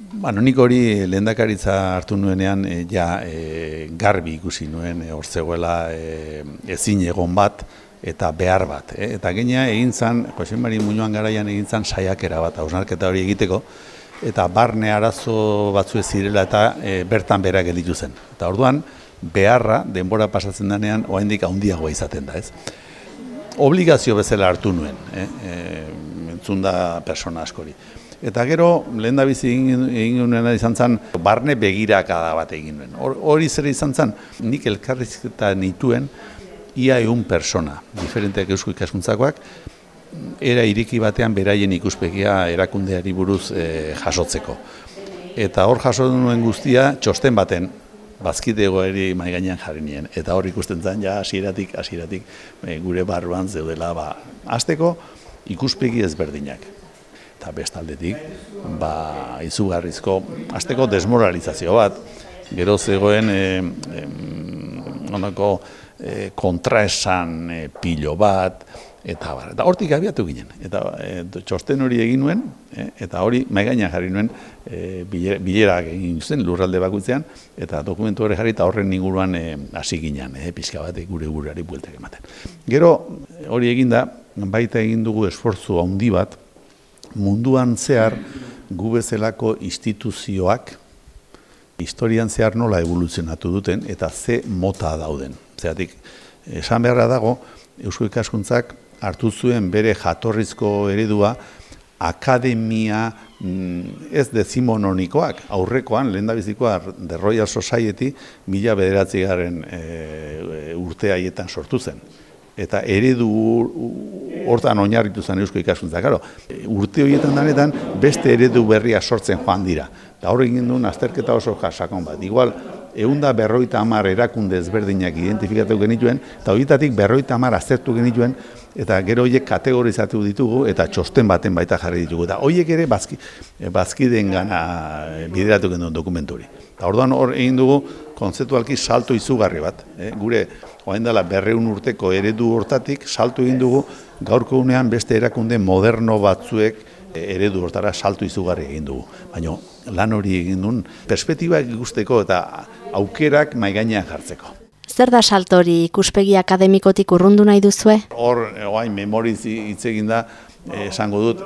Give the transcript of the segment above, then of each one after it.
Bueno, nik hori lehendakaritza hartu nuenean e, ja e, garbi ikusi nuen e, orzegoela e, ezin egon bat eta behar bat. Eta genia egin zan, Jose Mari Muñoan garaian egin zan saiakera bat, hausnarketa hori egiteko, eta barne arazo batzu ez zirela eta bertan berak gelditu zen. Eta orduan, beharra, denbora pasatzen denean, oaindik handiagoa izaten da, ez? Obligazio bezala hartu nuen, eh? entzun da persona askori. Eta gero, lehen da bizi egin nuen izan zen, barne begirakada bat egin nuen. Hori zer izan zen, nik elkarrizketa nituen, ia egun persona, diferenteak eusko ikaskuntzakoak, era iriki batean beraien ikuspegia erakundeari buruz e, jasotzeko. Eta hor jaso nuen guztia, txosten baten, bazkidego eri gainean jarri nien. Eta hor ikusten zen, ja, hasieratik hasieratik e, gure barruan zeudela, ba, azteko ikuspegi ezberdinak eta bestaldetik ba izugarrizko hasteko desmoralizazio bat. Gero zegoen e, e, onako e, kontraesan e, pilo bat eta bar, eta hortik abiatu ginen. Eta e, txosten hori egin nuen e, eta hori maigaina jarri nuen e, bilerak egin zen lurralde bakoitzean eta dokumentu hori jarri eta horren inguruan hasi ginen e, pizka bat gure gurari bueltak ematen. Gero hori eginda baita egin dugu esfortzu handi bat munduan zehar gu bezalako instituzioak historian zehar nola evoluzionatu duten eta ze mota dauden. Zeratik, esan beharra dago, Eusko Ikaskuntzak hartu zuen bere jatorrizko eredua akademia mm, ez dezimononikoak, aurrekoan, lehen da bizikoa, The Royal Society, mila bederatzi garen e, urte haietan sortu zen eta eredu hortan oinarritu zen eusko ikaskuntza. Claro, urte horietan danetan beste eredu berria sortzen joan dira. Eta hor egin duen azterketa oso jasakon bat. Igual, eunda berroita amar erakunde ezberdinak identifikatu genituen, eta horietatik berroita amar aztertu genituen, eta gero horiek kategorizatu ditugu, eta txosten baten baita jarri ditugu. Eta horiek ere bazki, bazkideen gana bideratu genuen dokumentu hori. Eta orduan hor egin dugu kontzeptualki salto izugarri bat. Eh? Gure, oain dela, berreun urteko eredu hortatik, salto egin dugu gaurko unean beste erakunde moderno batzuek eh, eredu hortara salto izugarri egin dugu. Baina lan hori egin duen perspektiba ikusteko eta aukerak maigainean jartzeko. Zer da salto hori ikuspegi akademikotik urrundu nahi duzue? Hor, oain, memoriz hitz egin da, esango dut,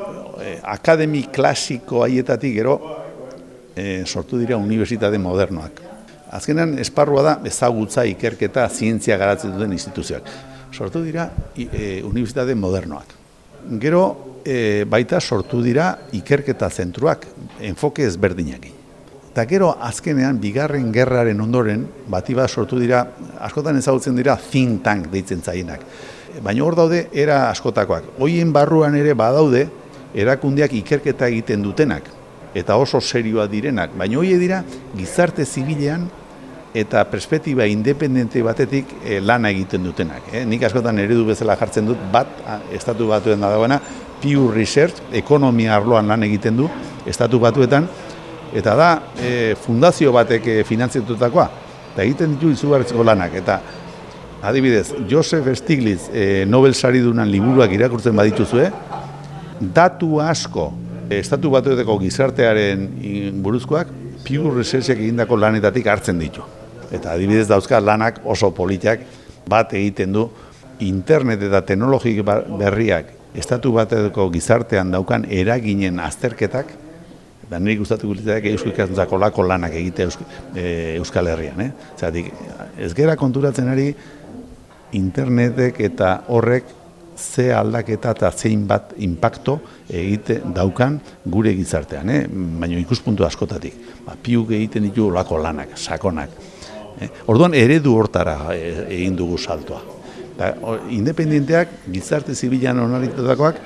akademi klasiko haietatik gero, sortu dira unibertsitate modernoak. Azkenean, esparrua da ezagutza ikerketa zientzia garatzen duten instituzioak. Sortu dira e, unibertsitate modernoak. Gero, e, baita sortu dira ikerketa zentruak, enfoke ezberdinak. Eta gero, azkenean, bigarren gerraren ondoren, bati bat sortu dira, askotan ezagutzen dira think tank deitzen zaienak. Baina hor daude, era askotakoak. Hoien barruan ere badaude, erakundeak ikerketa egiten dutenak eta oso serioa direnak, baina hoie dira gizarte zibilean eta perspektiba independente batetik e, lana egiten dutenak. Eh? Nik askotan eredu bezala jartzen dut, bat, estatu batuen da dagoena, Pew Research, ekonomia arloan lan egiten du, estatu batuetan, eta da, e, fundazio batek e, finantzitutakoa, eta egiten ditu izugarritzeko lanak, eta adibidez, Joseph Stiglitz e, Nobel sari dunan liburuak irakurtzen badituzue, datu asko, estatu batuetako gizartearen buruzkoak, Pew Researchek egindako lanetatik hartzen ditu eta adibidez dauzka lanak oso politiak bat egiten du internet eta teknologik ba- berriak estatu bateko gizartean daukan eraginen azterketak eta nire gustatu gulitzeak eusko ikastuntzako lako lanak egite e, Euskal Herrian. Eh? Zatik, ez gera konturatzen ari internetek eta horrek ze aldaketa eta zein bat impacto egite daukan gure gizartean, eh? baina ikuspuntu askotatik. Ba, piuk egiten ditu lako lanak, sakonak. Eh, orduan eredu hortara eh, egin dugu saltoa. Da, independenteak, gizarte zibilan onarritutakoak,